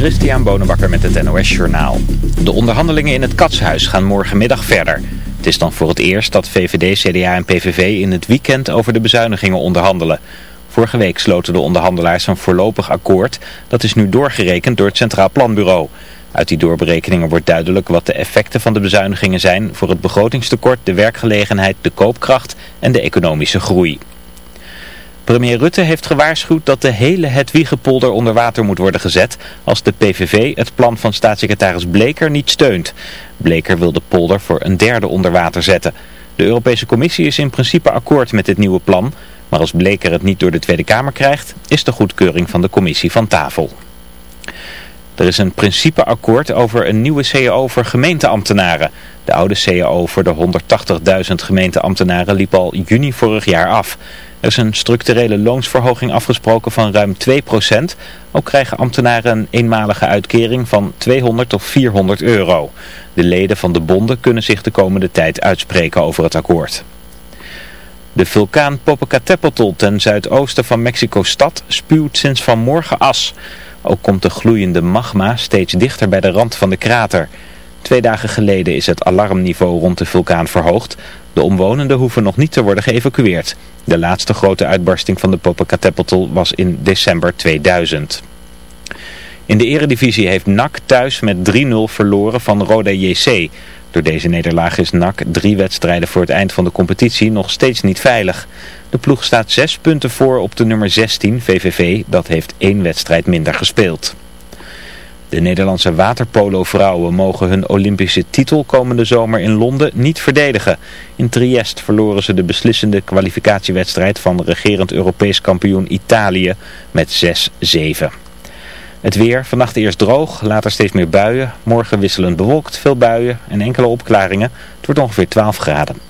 Christian Bonenbakker met het NOS Journaal. De onderhandelingen in het Katshuis gaan morgenmiddag verder. Het is dan voor het eerst dat VVD, CDA en PVV in het weekend over de bezuinigingen onderhandelen. Vorige week sloten de onderhandelaars een voorlopig akkoord. Dat is nu doorgerekend door het Centraal Planbureau. Uit die doorberekeningen wordt duidelijk wat de effecten van de bezuinigingen zijn voor het begrotingstekort, de werkgelegenheid, de koopkracht en de economische groei. Premier Rutte heeft gewaarschuwd dat de hele Hedwiegepolder onder water moet worden gezet als de PVV het plan van staatssecretaris Bleker niet steunt. Bleker wil de polder voor een derde onder water zetten. De Europese Commissie is in principe akkoord met dit nieuwe plan, maar als Bleker het niet door de Tweede Kamer krijgt, is de goedkeuring van de Commissie van tafel. Er is een principeakkoord over een nieuwe CAO voor gemeenteambtenaren. De oude CAO voor de 180.000 gemeenteambtenaren liep al juni vorig jaar af. Er is een structurele loonsverhoging afgesproken van ruim 2%. Ook krijgen ambtenaren een eenmalige uitkering van 200 of 400 euro. De leden van de bonden kunnen zich de komende tijd uitspreken over het akkoord. De vulkaan Popocatépetl ten zuidoosten van Mexico-stad spuwt sinds vanmorgen as. Ook komt de gloeiende magma steeds dichter bij de rand van de krater. Twee dagen geleden is het alarmniveau rond de vulkaan verhoogd. De omwonenden hoeven nog niet te worden geëvacueerd. De laatste grote uitbarsting van de Popocatépetl was in december 2000. In de eredivisie heeft NAC thuis met 3-0 verloren van Roda JC. Door deze nederlaag is NAC drie wedstrijden voor het eind van de competitie nog steeds niet veilig. De ploeg staat zes punten voor op de nummer 16, VVV, dat heeft één wedstrijd minder gespeeld. De Nederlandse waterpolo-vrouwen mogen hun Olympische titel komende zomer in Londen niet verdedigen. In Triest verloren ze de beslissende kwalificatiewedstrijd van regerend Europees kampioen Italië met 6-7. Het weer, vannacht eerst droog, later steeds meer buien. Morgen wisselend bewolkt, veel buien en enkele opklaringen. Het wordt ongeveer 12 graden.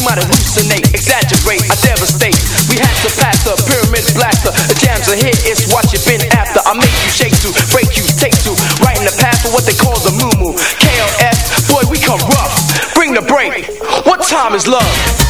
You might hallucinate, exaggerate, I devastate. We have to pass the pyramid blaster. The jams are here, it's what you've been after. I make you shake to, break you, take to, right in the path for what they call the moo KLF, boy, we come rough. Bring the break. What time is love?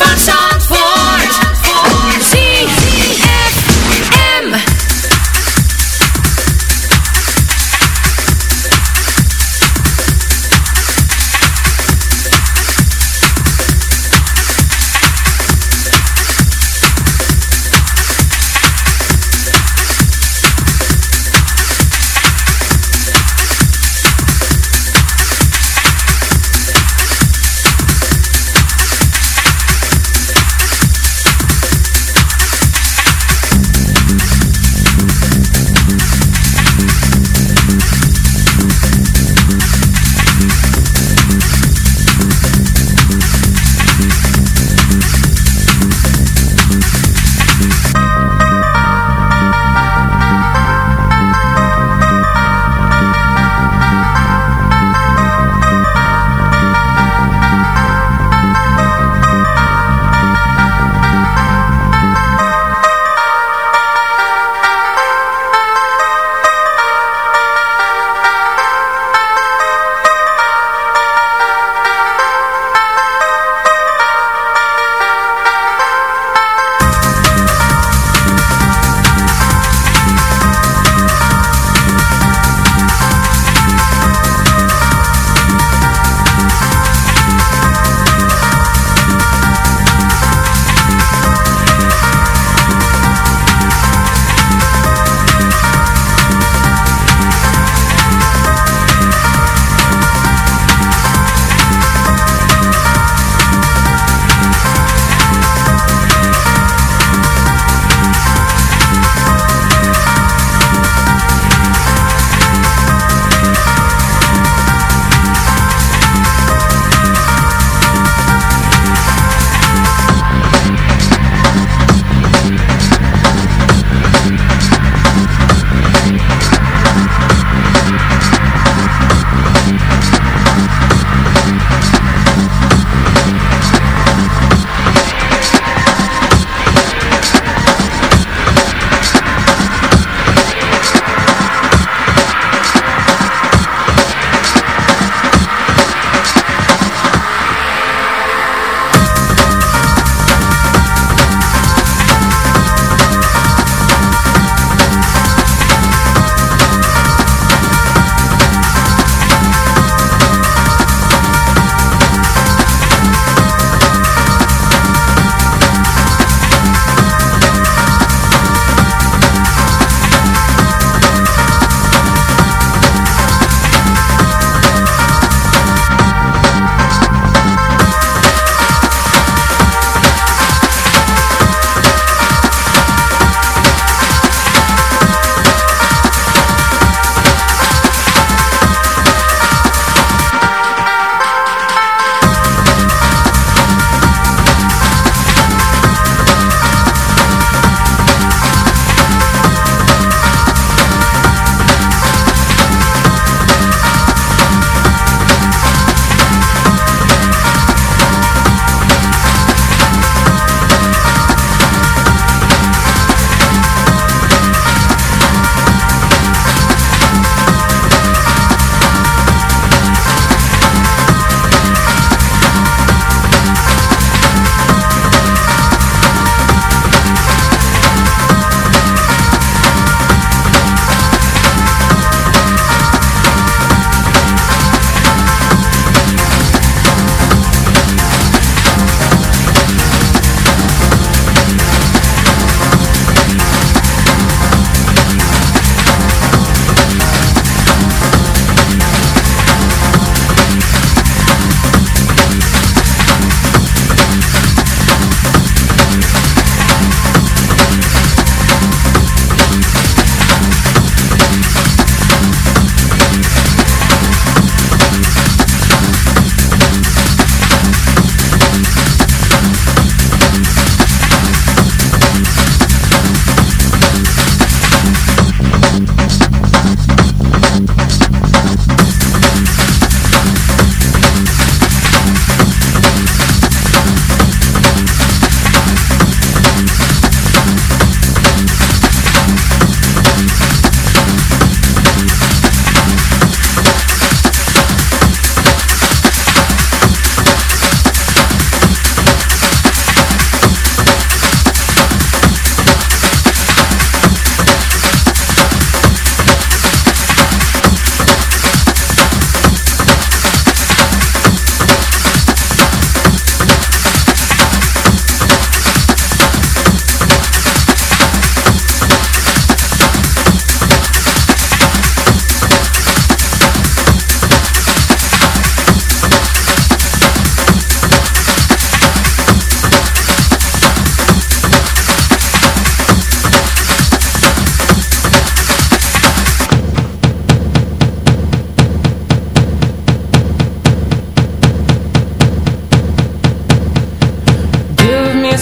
fashion.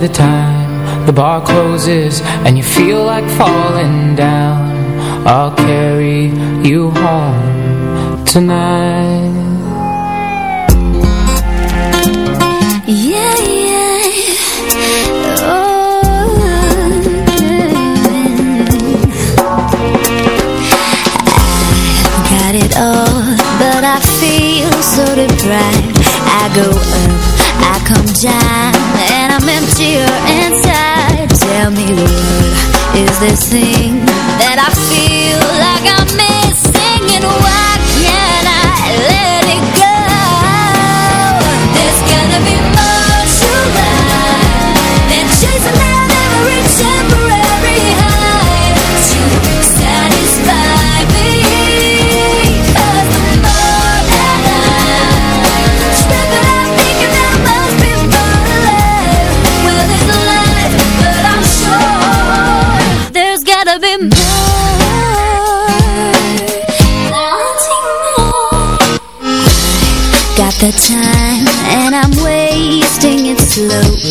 the time the bar closes and you feel like falling down, I'll carry you home tonight. Yeah, yeah. Oh, I got it all, but I feel so deprived. I go up, I come down, I'm emptier inside. Tell me what is this thing that I feel like I'm missing, and why can't I let it go? There's gotta be more to life than chasing down every temporary the time and I'm wasting it slow.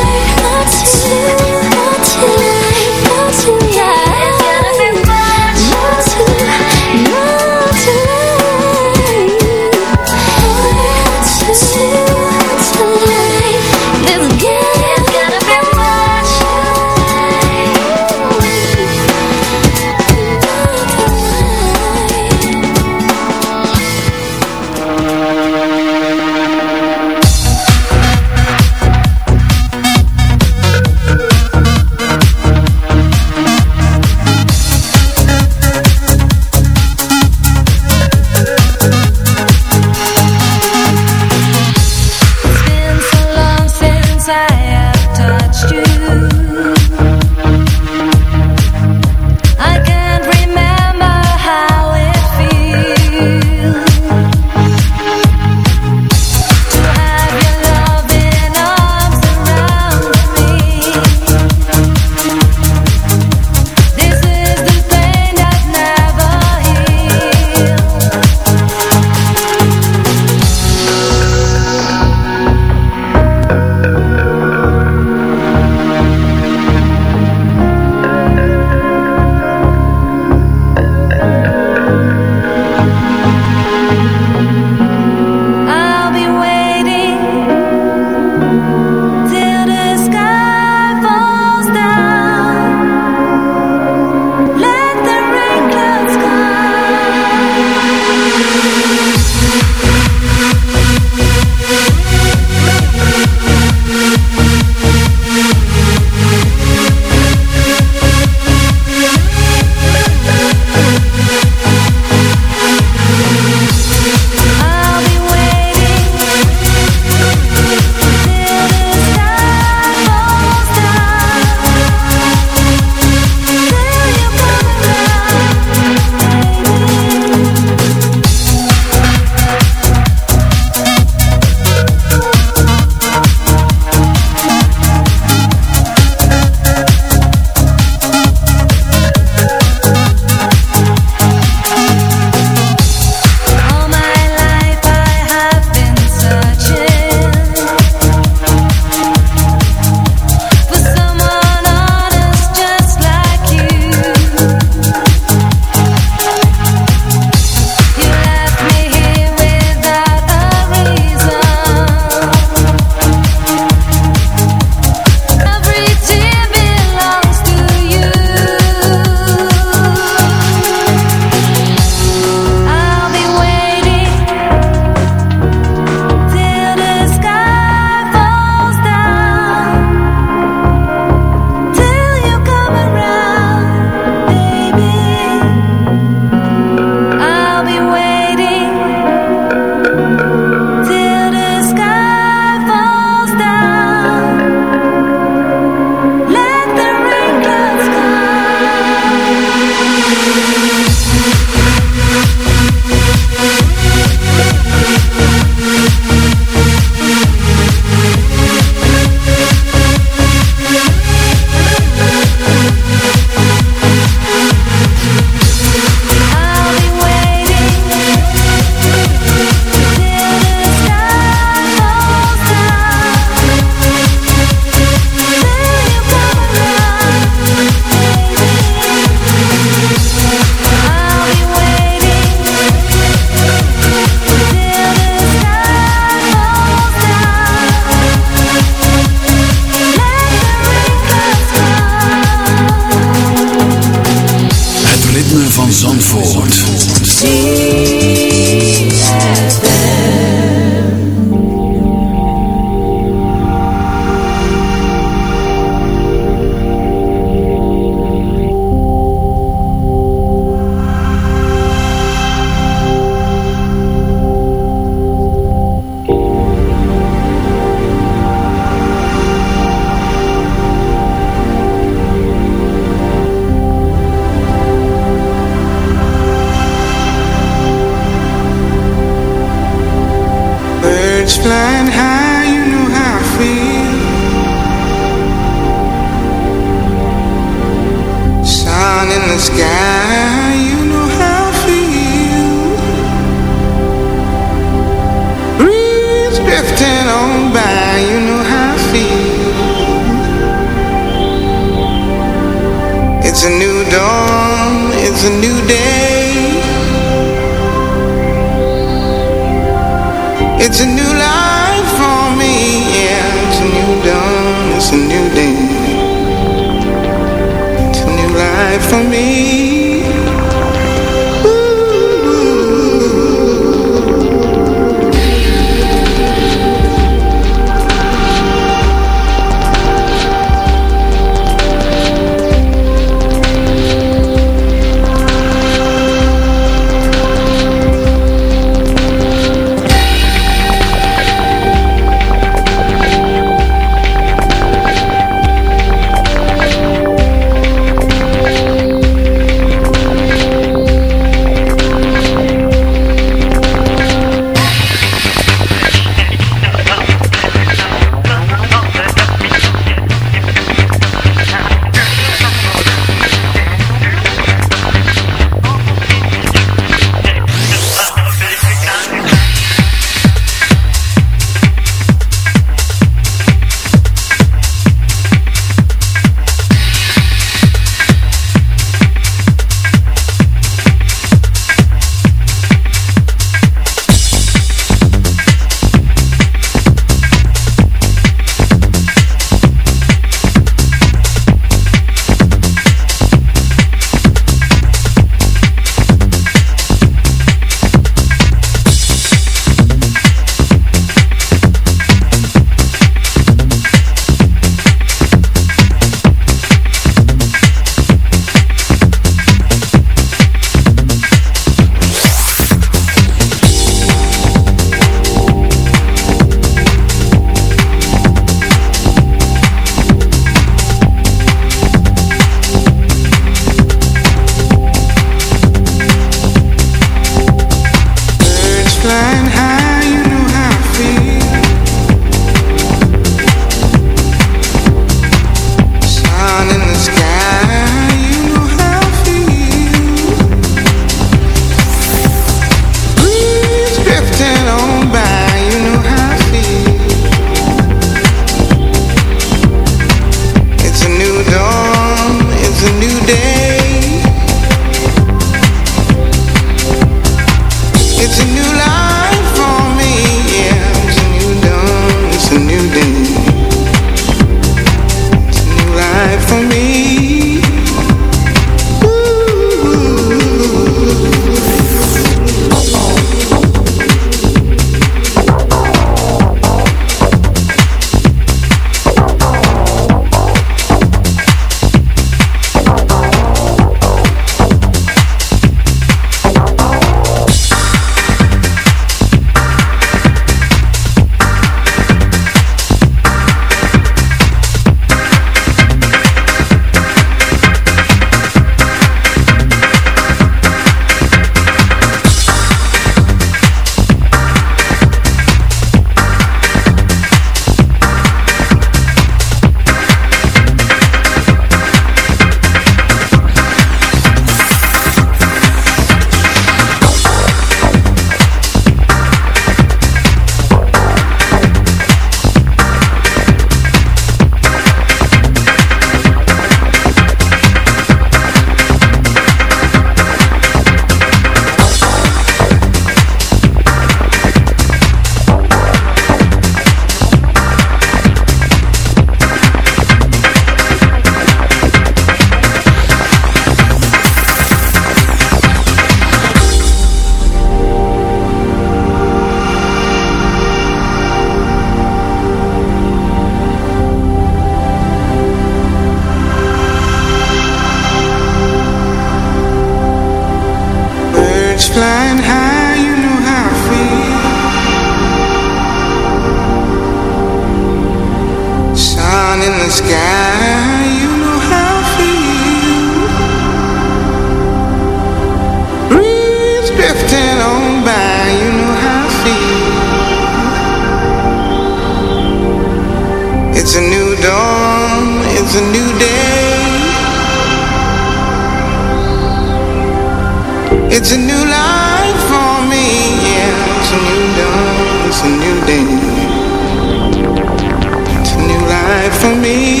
For me.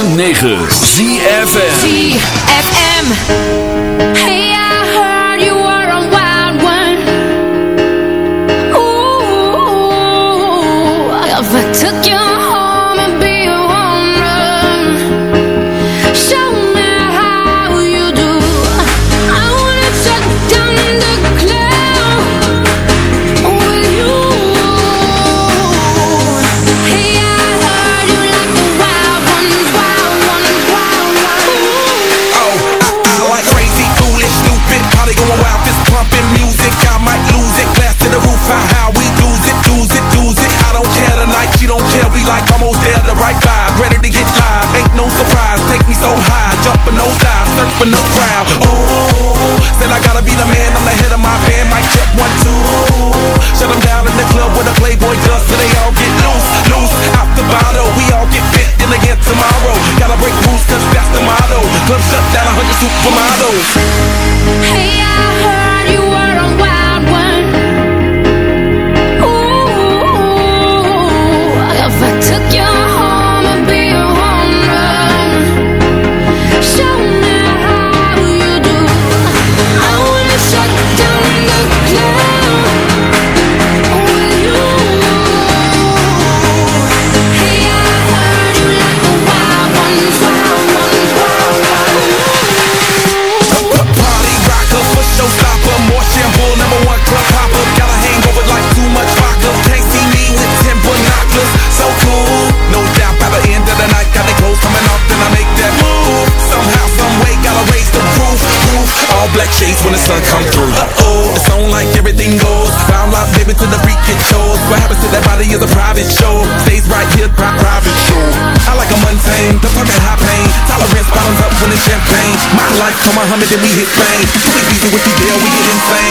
106.9 ZFN then we hit fame. Take these with the deal, we get insane.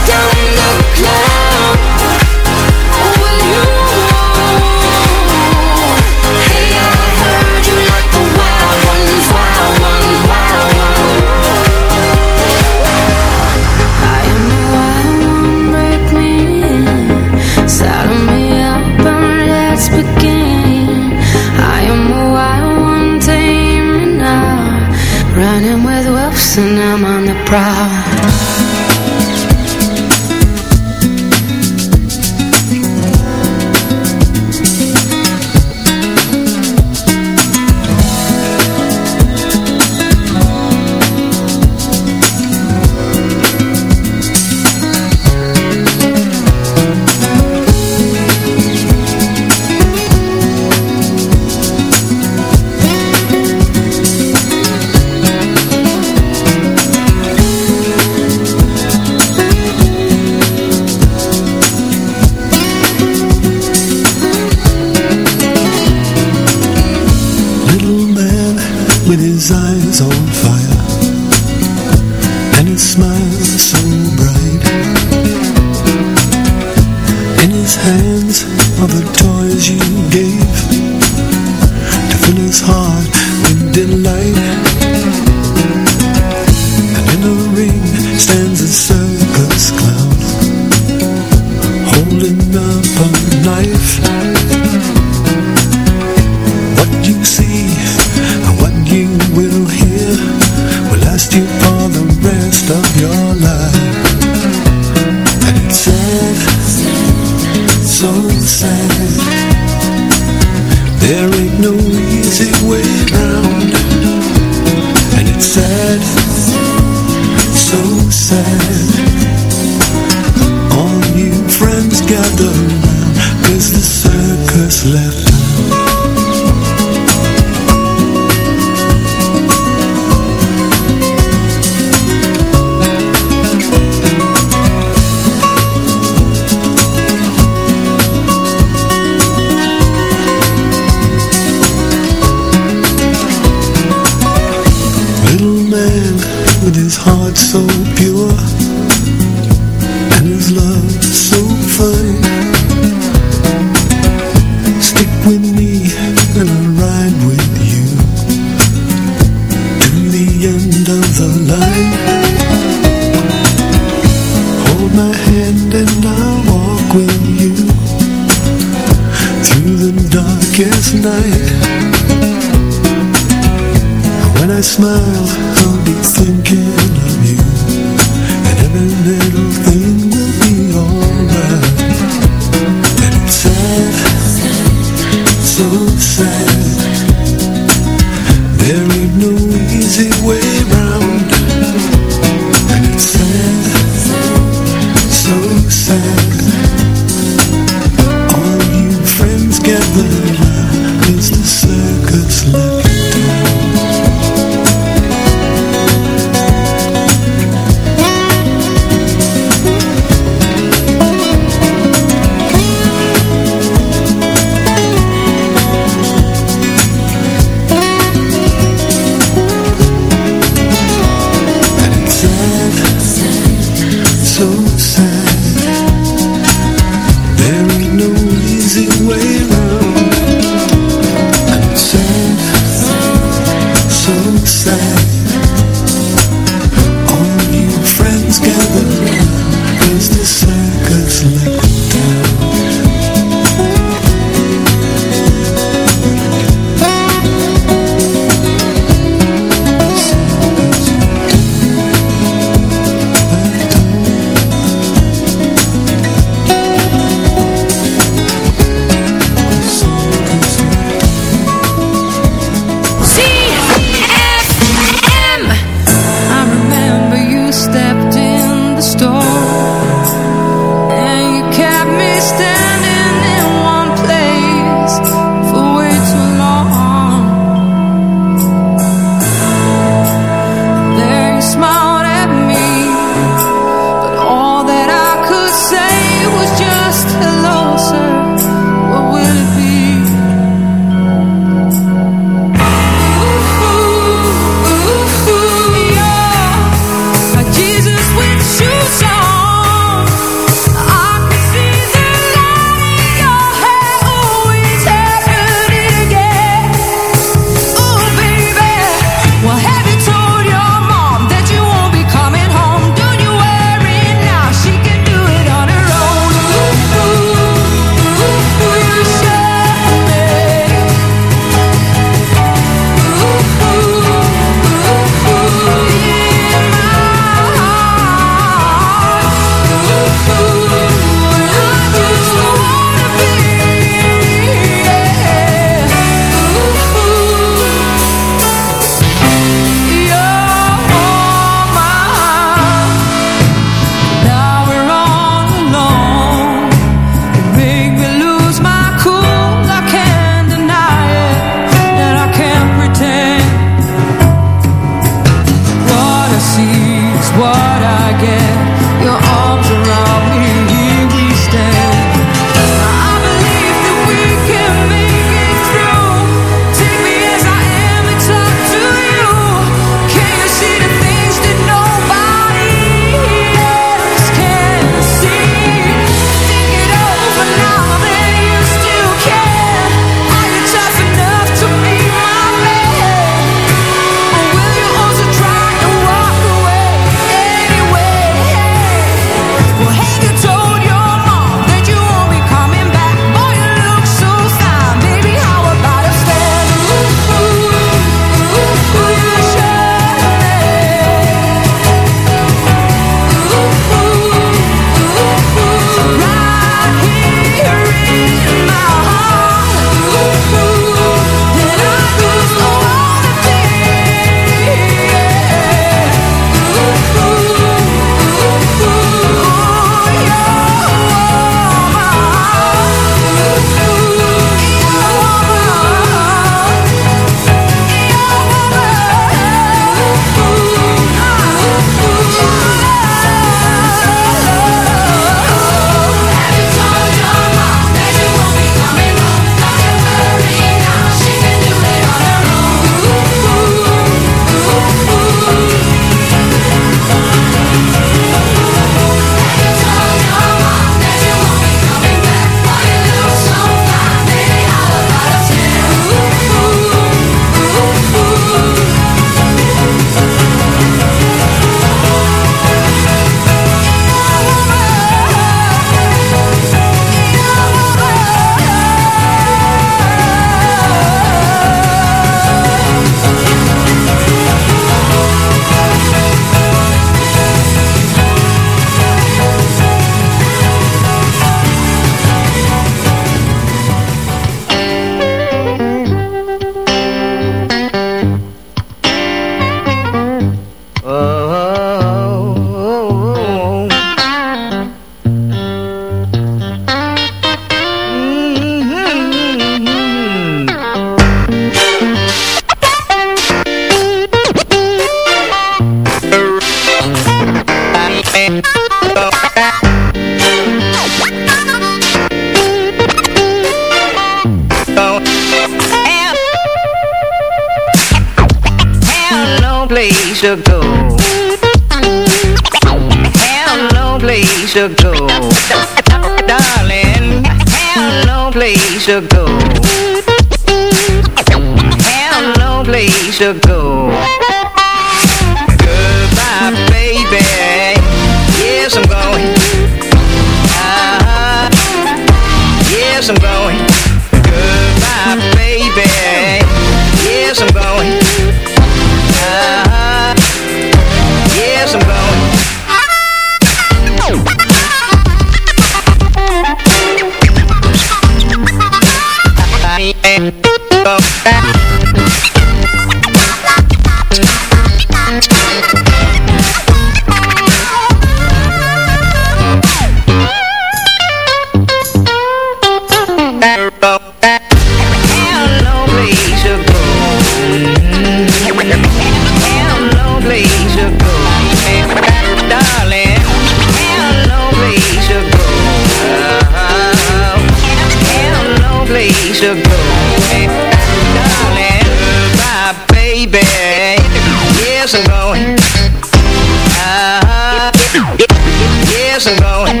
Goodbye,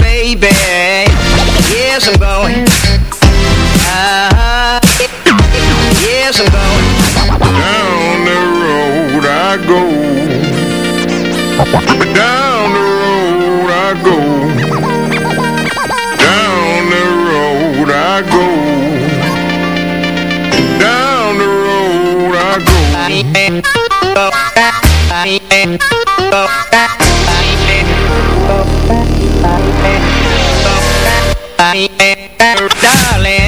baby. Yes, I'm going. Yes, I'm going. Down the road I go. Down the road I go. Down the road I go. Down the road I go. darling.